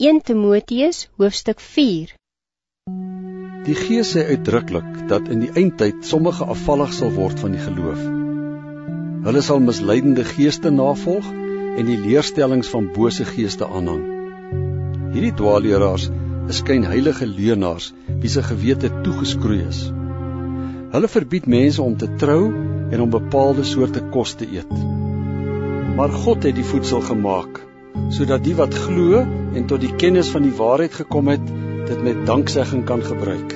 1 Timoteus hoofstuk 4 Die Gees sê uitdruklik dat in die eindtyd sommige afvallig sal word van die geloof. Hulle sal misleidende geeste navolg en die leerstellings van bose geeste aanhang. Hierdie dwaalleraars is skynheilige leuenaars wie se gewete toegeskroei is. Hulle verbied mense om te trou en om bepaalde soorte kos te eet. Maar God het die voedsel gemaak sodat die wat glo en tot die kennis van die waarheid gekom het, dit met danksegging kan gebruik.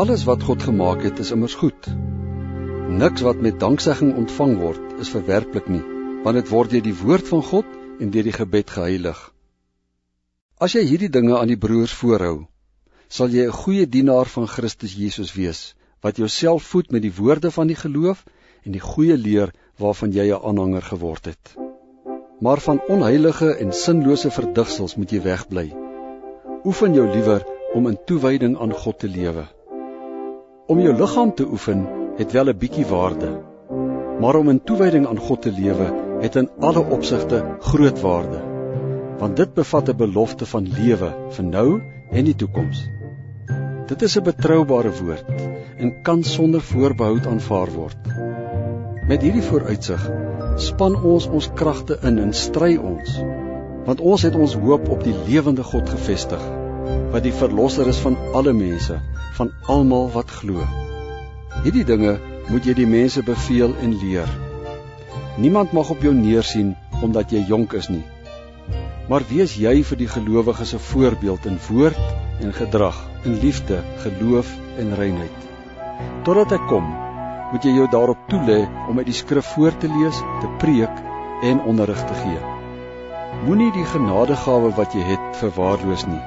Alles wat God gemaak het, is immers goed. Niks wat met danksegging ontvang word, is verwerplik nie, want dit word deur die woord van God en deur die gebed geheilig. As jy hierdie dinge aan die broers voorhou, sal jy 'n goeie dienaar van Christus Jesus wees, wat jouself voed met die woorde van die geloof en die goeie leer waarvan jy 'n aanhanger geword het. Maar van onheilige en sinlose verdigsels moet jy wegbly. Oefen jou liewer om in toewyding aan God te lewe. Om jou liggaam te oefen het wel 'n bietjie waarde, maar om in toewyding aan God te lewe het in alle opsigte groot waarde, want dit bevat 'n belofte van lewe vir nou en die toekoms. Dit is 'n betroubare woord en kan sonder voorbehoud aanvaar word. Met hierdie vooruitsig span ons ons kragte in en stry ons. Want ons het ons hoop op die lewende God gefestig wat die verlosser is van alle mense van almal wat glo. Hierdie dinge moet jy die mense beveel en leer. Niemand mag op jou neersien omdat jy jonk is nie. Maar wees jy vir die gelowiges 'n voorbeeld in woord en gedrag in liefde geloof en reinheid. Totdat ek kom moet jy jou daarop toelê om uit die skrif voor te lees, te preek en onderrig te gee. Moenie die genadegawe wat jy het verwaarloos nie.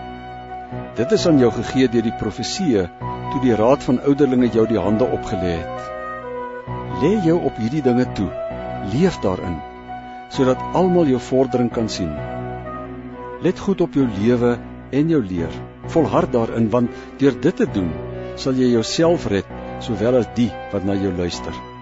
Dit is aan jou gegee deur die profeseë toe die raad van ouderlinge jou die hande opgelê het. Lê jou op hierdie dinge toe. Leef daarin sodat almal jou vordering kan sien. Let goed op jou lewe en jou leer. Volhard daarin want deur dit te doen sal jy jouself red sowel as die wat na jou luister.